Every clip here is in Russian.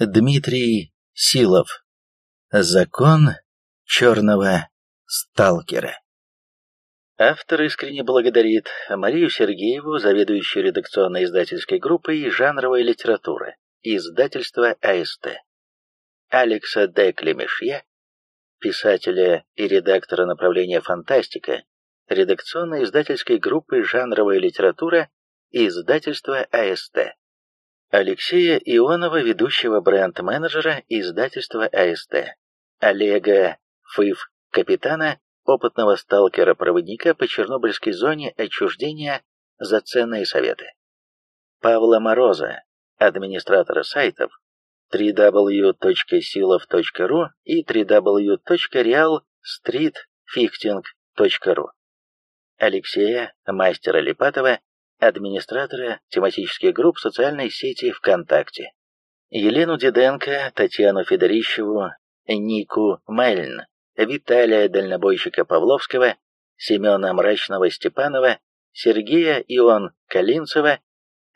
Дмитрий Силов. Закон черного сталкера. Автор искренне благодарит Марию Сергееву, заведующую редакционной издательской группой жанровой литературы, издательства АСТ, Алекса Де Клемешье, писателя и редактора направления фантастика, редакционной издательской группы жанровая литература, издательства АСТ. Алексея Ионова, ведущего бренд-менеджера издательства АСТ, Олега Фыв, капитана, опытного сталкера-проводника по Чернобыльской зоне отчуждения за ценные советы, Павла Мороза, администратора сайтов www.silov.ru и www.realstreetfixing.ru, Алексея, мастера Липатова, администратора тематических групп социальной сети ВКонтакте, Елену Диденко, Татьяну Федорищеву, Нику Мельн, Виталия Дальнобойщика Павловского, Семена Мрачного Степанова, Сергея Ион Калинцева,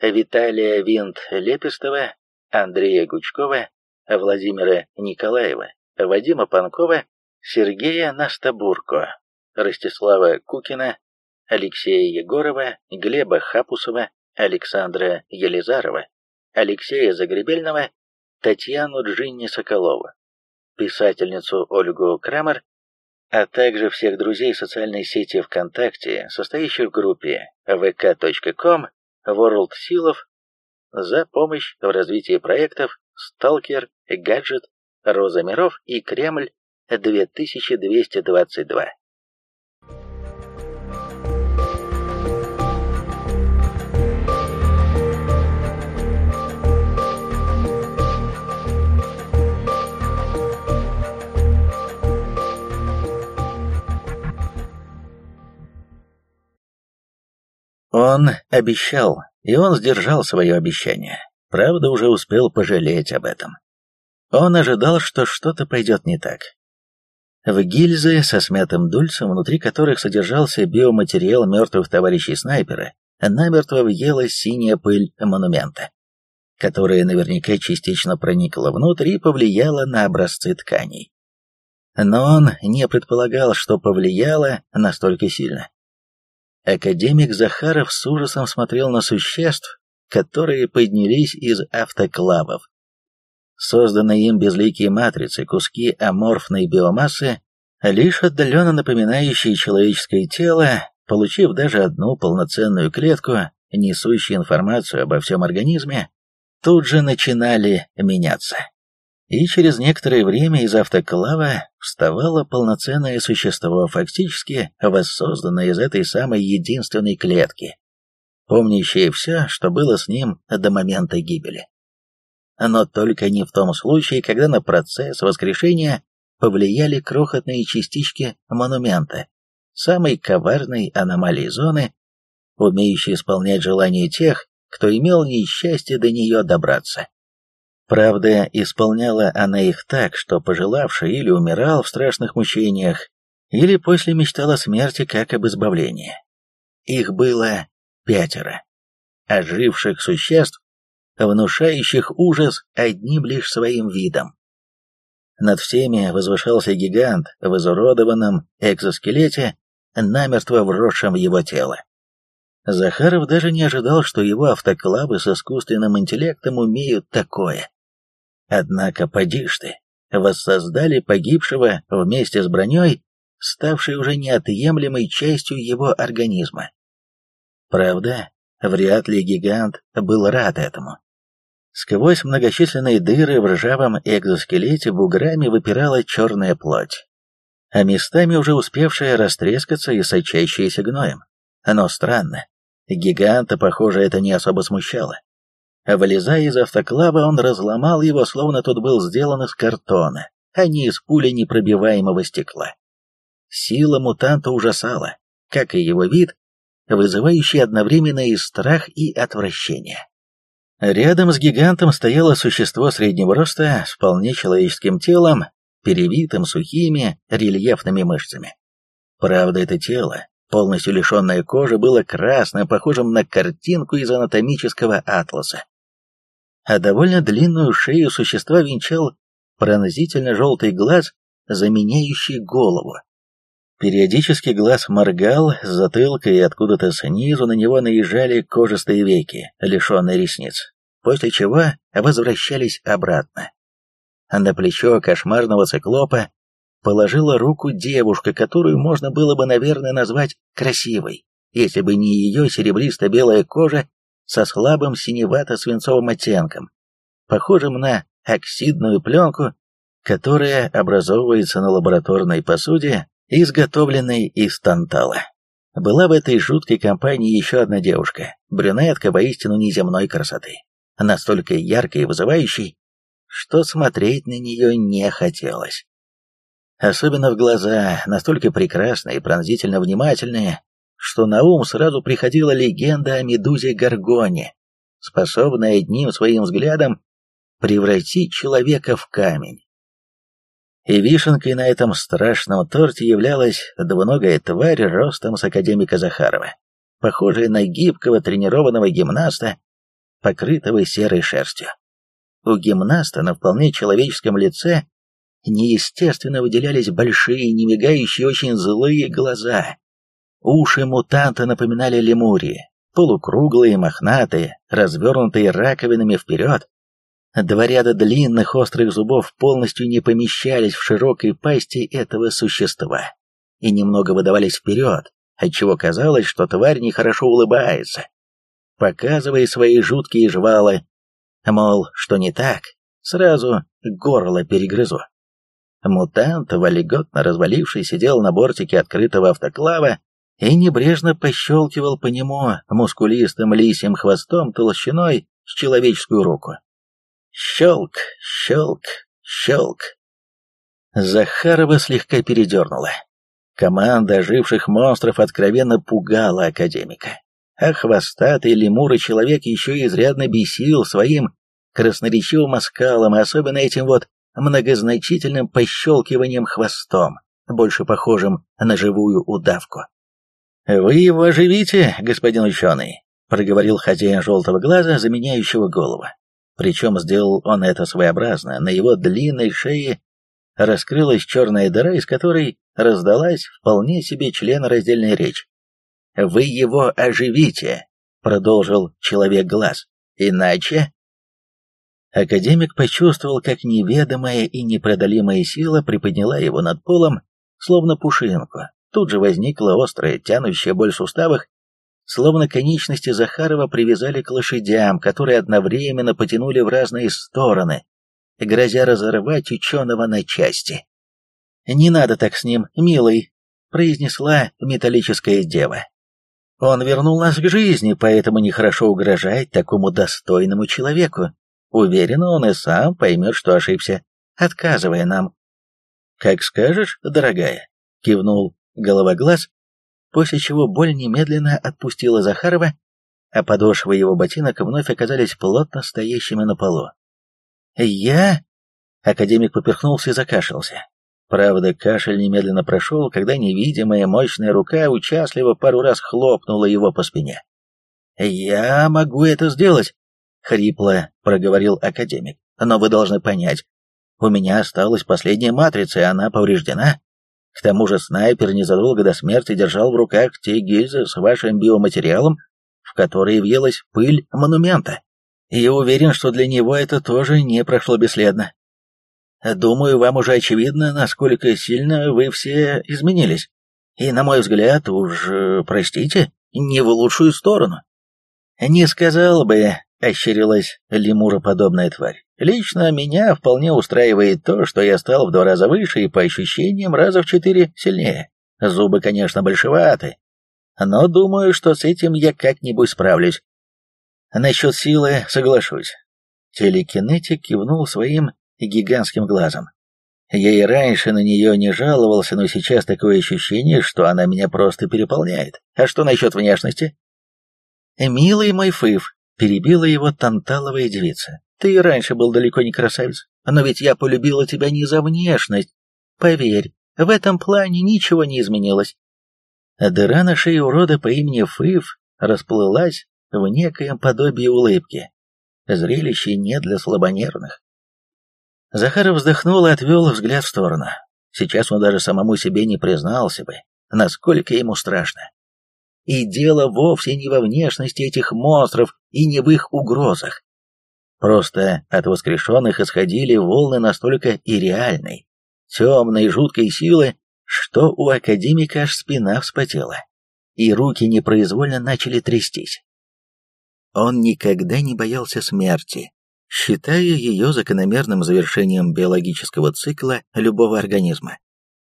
Виталия Винт Лепистова, Андрея Гучкова, Владимира Николаева, Вадима Панкова, Сергея Настабурко, Ростислава Кукина, Алексея Егорова, Глеба Хапусова, Александра Елизарова, Алексея Загребельного, Татьяну Джинни Соколову, писательницу Ольгу Крамер, а также всех друзей социальной сети ВКонтакте, состоящих в группе vk.com World Силов, за помощь в развитии проектов «Сталкер», «Гаджет», «Роза миров» и «Кремль 2222». Он обещал, и он сдержал свое обещание. Правда, уже успел пожалеть об этом. Он ожидал, что что-то пойдет не так. В гильзы со смятым дульцем, внутри которых содержался биоматериал мертвых товарищей снайпера, намертво въелась синяя пыль монумента, которая наверняка частично проникла внутрь и повлияла на образцы тканей. Но он не предполагал, что повлияла настолько сильно. Академик Захаров с ужасом смотрел на существ, которые поднялись из автоклавов. Созданные им безликие матрицы, куски аморфной биомассы, лишь отдаленно напоминающие человеческое тело, получив даже одну полноценную клетку, несущую информацию обо всем организме, тут же начинали меняться и через некоторое время из автоклава вставало полноценное существо, фактически воссозданное из этой самой единственной клетки, помнящее все, что было с ним до момента гибели. Но только не в том случае, когда на процесс воскрешения повлияли крохотные частички монумента, самой коварной аномалии зоны, умеющей исполнять желания тех, кто имел несчастье до нее добраться. Правда, исполняла она их так, что пожелавший или умирал в страшных мучениях, или после мечтал о смерти как об избавлении. Их было пятеро. Оживших существ, внушающих ужас одним лишь своим видом. Над всеми возвышался гигант в изуродованном экзоскелете, намертво вросшем в его тело. Захаров даже не ожидал, что его автоклавы с искусственным интеллектом умеют такое. Однако, поди ж ты, воссоздали погибшего вместе с броней, ставшей уже неотъемлемой частью его организма. Правда, вряд ли гигант был рад этому. Сквозь многочисленные дыры в ржавом экзоскелете буграми выпирала черная плоть, а местами уже успевшая растрескаться и сочащаяся гноем. Но странно, гиганта, похоже, это не особо смущало. Вылезая из автоклава, он разломал его, словно тот был сделан из картона, а не из пули непробиваемого стекла. Сила мутанта ужасала, как и его вид, вызывающий одновременно и страх, и отвращение. Рядом с гигантом стояло существо среднего роста с вполне человеческим телом, перевитым сухими рельефными мышцами. Правда, это тело, полностью лишенное кожи, было красным, похожим на картинку из анатомического атласа. А довольно длинную шею существа венчал пронзительно желтый глаз, заменяющий голову. Периодически глаз моргал, с затылка и откуда-то снизу на него наезжали кожистые веки, лишенные ресниц, после чего возвращались обратно. На плечо кошмарного циклопа положила руку девушка, которую можно было бы, наверное, назвать красивой, если бы не ее серебристо-белая кожа со слабым синевато-свинцовым оттенком, похожим на оксидную пленку, которая образовывается на лабораторной посуде, изготовленной из тантала. Была в этой жуткой компании еще одна девушка, брюнетка воистину неземной красоты, настолько яркой и вызывающей, что смотреть на нее не хотелось. Особенно в глаза, настолько прекрасные и пронзительно внимательные, что на ум сразу приходила легенда о медузе Гаргоне, способная одним своим взглядом превратить человека в камень. И вишенкой на этом страшном торте являлась двуногая тварь ростом с академика Захарова, похожая на гибкого тренированного гимнаста, покрытого серой шерстью. У гимнаста на вполне человеческом лице неестественно выделялись большие, немигающие, очень злые глаза. Уши мутанта напоминали лемурии, полукруглые, мохнатые, развернутые раковинами вперед. Два ряда длинных острых зубов полностью не помещались в широкой пасти этого существа и немного выдавались вперед, отчего казалось, что тварь нехорошо улыбается, показывая свои жуткие жвалы, мол, что не так, сразу горло перегрызу. Мутант, вольготно разваливший, сидел на бортике открытого автоклава и небрежно пощелкивал по нему мускулистым лисьим хвостом толщиной с человеческую руку. Щелк, щелк, щелк. Захарова слегка передернула. Команда оживших монстров откровенно пугала академика. А хвостатый лемур человек еще изрядно бесил своим красноречивым оскалом, и особенно этим вот многозначительным пощелкиванием хвостом, больше похожим на живую удавку. «Вы его оживите, господин ученый», — проговорил хозяин желтого глаза, заменяющего голову. Причем сделал он это своеобразно, на его длинной шее раскрылась черная дыра, из которой раздалась вполне себе членораздельная речь. «Вы его оживите», — продолжил человек-глаз, — «иначе...» Академик почувствовал, как неведомая и непреодолимая сила приподняла его над полом, словно пушинку. Тут же возникла острая, тянущая боль в суставах, словно конечности Захарова привязали к лошадям, которые одновременно потянули в разные стороны, грозя разорвать ученого на части. «Не надо так с ним, милый», — произнесла металлическая дева. «Он вернул нас к жизни, поэтому нехорошо угрожать такому достойному человеку. Уверена, он и сам поймет, что ошибся, отказывая нам. «Как скажешь, дорогая», — кивнул головоглаз, после чего боль немедленно отпустила Захарова, а подошвы его ботинок вновь оказались плотно стоящими на полу. «Я...» — академик поперхнулся и закашлялся. Правда, кашель немедленно прошел, когда невидимая мощная рука участливо пару раз хлопнула его по спине. «Я могу это сделать!» — хрипло проговорил академик. «Но вы должны понять, у меня осталась последняя матрица, и она повреждена. К тому же снайпер незадолго до смерти держал в руках те гильзы с вашим биоматериалом, в которые въелась пыль монумента. И уверен, что для него это тоже не прошло бесследно. Думаю, вам уже очевидно, насколько сильно вы все изменились. И, на мой взгляд, уж, э, простите, не в лучшую сторону. Не сказал бы, ощерилась лемуроподобная тварь. «Лично меня вполне устраивает то, что я стал в два раза выше и, по ощущениям, раза в четыре сильнее. Зубы, конечно, большеваты, но думаю, что с этим я как-нибудь справлюсь. Насчет силы соглашусь». Телекинетик кивнул своим гигантским глазом. Я и раньше на нее не жаловался, но сейчас такое ощущение, что она меня просто переполняет. А что насчет внешности? «Милый мой Фыв, Перебила его танталовая девица. «Ты и раньше был далеко не красавец, но ведь я полюбила тебя не за внешность. Поверь, в этом плане ничего не изменилось». Дыра на шее урода по имени Фыв расплылась в некоем подобии улыбки. зрелище не для слабонервных. Захаров вздохнул и отвел взгляд в сторону. Сейчас он даже самому себе не признался бы, насколько ему страшно. И дело вовсе не во внешности этих монстров и не в их угрозах. Просто от воскрешенных исходили волны настолько и реальной, темной, жуткой силы, что у академика аж спина вспотела, и руки непроизвольно начали трястись. Он никогда не боялся смерти, считая ее закономерным завершением биологического цикла любого организма.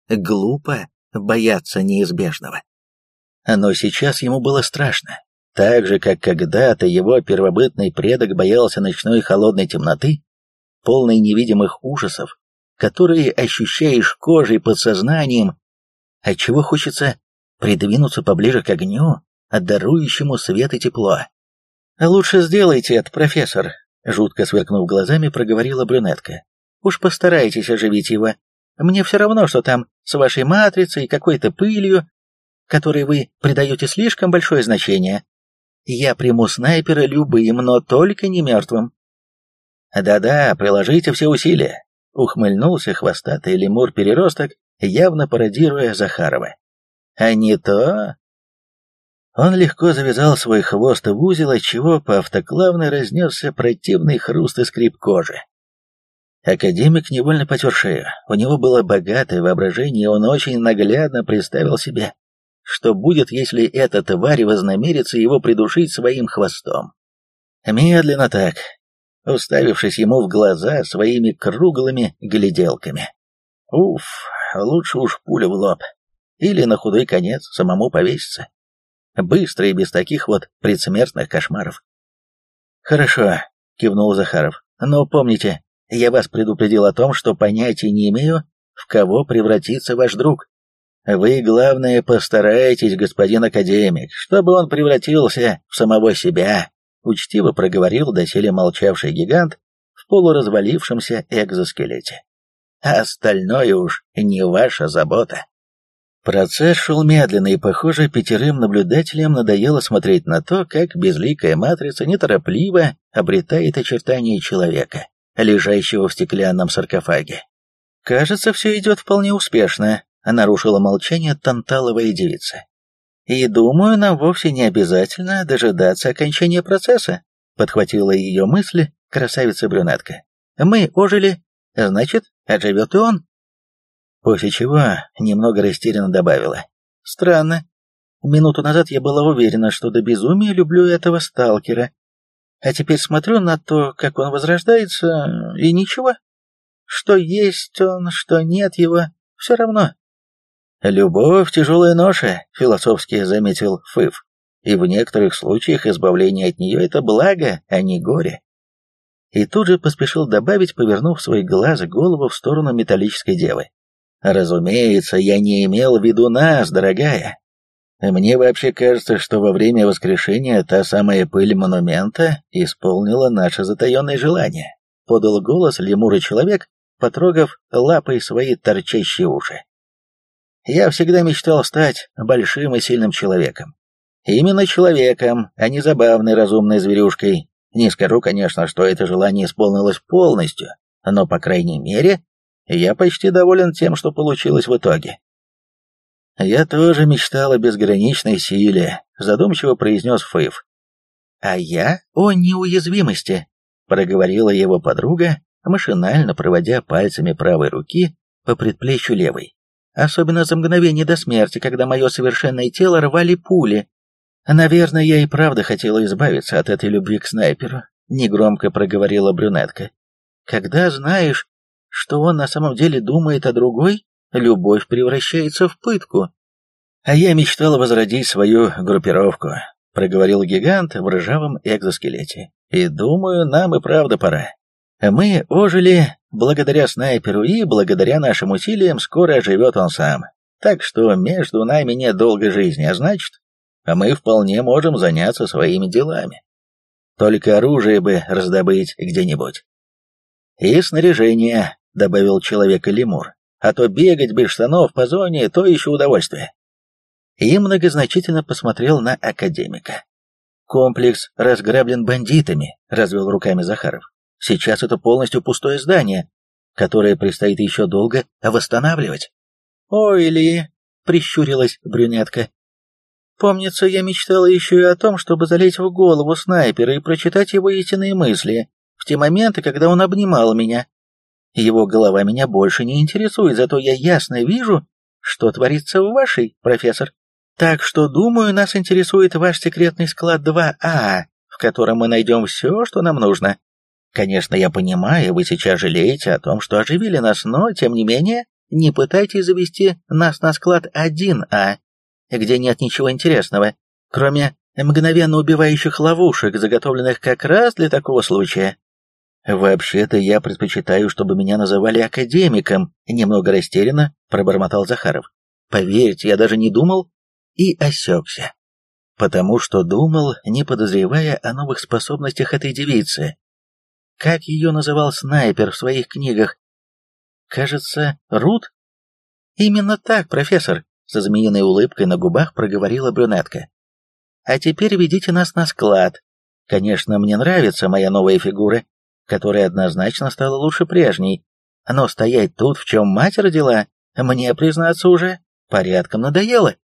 Глупо бояться неизбежного. Но сейчас ему было страшно, так же, как когда-то его первобытный предок боялся ночной холодной темноты, полной невидимых ужасов, которые ощущаешь кожей подсознанием, отчего хочется придвинуться поближе к огню, отдарующему свет и тепло. «Лучше сделайте это, профессор», — жутко сверкнув глазами, проговорила брюнетка. «Уж постарайтесь оживить его. Мне все равно, что там с вашей матрицей какой-то пылью, которой вы придаете слишком большое значение. Я приму снайпера любым, но только не мертвым. Да-да, приложите все усилия, ухмыльнулся хвостатый лемур-переросток, явно пародируя Захарова. А не то... Он легко завязал свой хвост в узел, отчего по автоклавной разнесся противный хруст и скрип кожи. Академик невольно потер шею. У него было богатое воображение, и он очень наглядно представил себе, что будет, если эта тварь вознамерится его придушить своим хвостом. Медленно так, уставившись ему в глаза своими круглыми гляделками. Уф, лучше уж пуля в лоб. Или на худой конец самому повеситься. Быстро и без таких вот предсмертных кошмаров. «Хорошо», — кивнул Захаров. «Но помните, я вас предупредил о том, что понятия не имею, в кого превратится ваш друг. Вы, главное, постарайтесь, господин академик, чтобы он превратился в самого себя, учтиво проговорил доселе молчавший гигант в полуразвалившемся экзоскелете. А остальное уж не ваша забота. Процесс шел медленно, и, похоже, пятерым наблюдателям надоело смотреть на то, как безликая матрица неторопливо обретает очертания человека, лежащего в стеклянном саркофаге. «Кажется, все идет вполне успешно», нарушила молчание танталовая девица. «И думаю, нам вовсе не обязательно дожидаться окончания процесса», подхватила ее мысли красавица-брюнетка. «Мы ожили, значит, оживет и он». После чего немного растерянно добавила. «Странно. Минуту назад я была уверена, что до безумия люблю этого сталкера. А теперь смотрю на то, как он возрождается, и ничего. Что есть он, что нет его, все равно. «Любовь — тяжелая ноша», — философски заметил Фыв. «И в некоторых случаях избавление от нее — это благо, а не горе». И тут же поспешил добавить, повернув свой глаз голову в сторону металлической девы. «Разумеется, я не имел в виду нас, дорогая. Мне вообще кажется, что во время воскрешения та самая пыль монумента исполнила наше затаенное желание», — подал голос лемурый человек, потрогав лапой свои торчащие уши. Я всегда мечтал стать большим и сильным человеком. Именно человеком, а не забавной разумной зверюшкой. Не скажу, конечно, что это желание исполнилось полностью, но, по крайней мере, я почти доволен тем, что получилось в итоге. «Я тоже мечтал о безграничной силе», — задумчиво произнес Фейв. «А я о неуязвимости», — проговорила его подруга, машинально проводя пальцами правой руки по предплечью левой особенно за мгновение до смерти, когда мое совершенное тело рвали пули. Наверное, я и правда хотела избавиться от этой любви к снайперу, негромко проговорила брюнетка. Когда знаешь, что он на самом деле думает о другой, любовь превращается в пытку. А я мечтала возродить свою группировку, проговорил гигант в ржавом экзоскелете. И думаю, нам и правда пора. Мы ожили благодаря снайперу и благодаря нашим усилиям скоро оживет он сам. Так что между нами нет долгой жизни, а значит, мы вполне можем заняться своими делами. Только оружие бы раздобыть где-нибудь. И снаряжение, добавил человек-лемур, а то бегать без штанов по зоне — то еще удовольствие. И многозначительно посмотрел на академика. Комплекс разграблен бандитами, развел руками Захаров. Сейчас это полностью пустое здание, которое предстоит еще долго восстанавливать. Ой, ли, прищурилась брюнетка. Помнится, я мечтала еще и о том, чтобы залезть в голову снайпера и прочитать его истинные мысли в те моменты, когда он обнимал меня. Его голова меня больше не интересует, зато я ясно вижу, что творится в вашей, профессор. Так что, думаю, нас интересует ваш секретный склад 2А, в котором мы найдем все, что нам нужно. Конечно, я понимаю, вы сейчас жалеете о том, что оживили нас, но, тем не менее, не пытайтесь завести нас на склад 1А, где нет ничего интересного, кроме мгновенно убивающих ловушек, заготовленных как раз для такого случая. «Вообще-то я предпочитаю, чтобы меня называли академиком», — немного растерянно пробормотал Захаров. «Поверьте, я даже не думал и осекся. Потому что думал, не подозревая о новых способностях этой девицы. Как ее называл снайпер в своих книгах? Кажется, Рут? Именно так, профессор, со змеиной улыбкой на губах проговорила брюнетка. А теперь ведите нас на склад. Конечно, мне нравится моя новая фигура, которая однозначно стала лучше прежней, но стоять тут, в чем мать родила, мне, признаться, уже порядком надоело.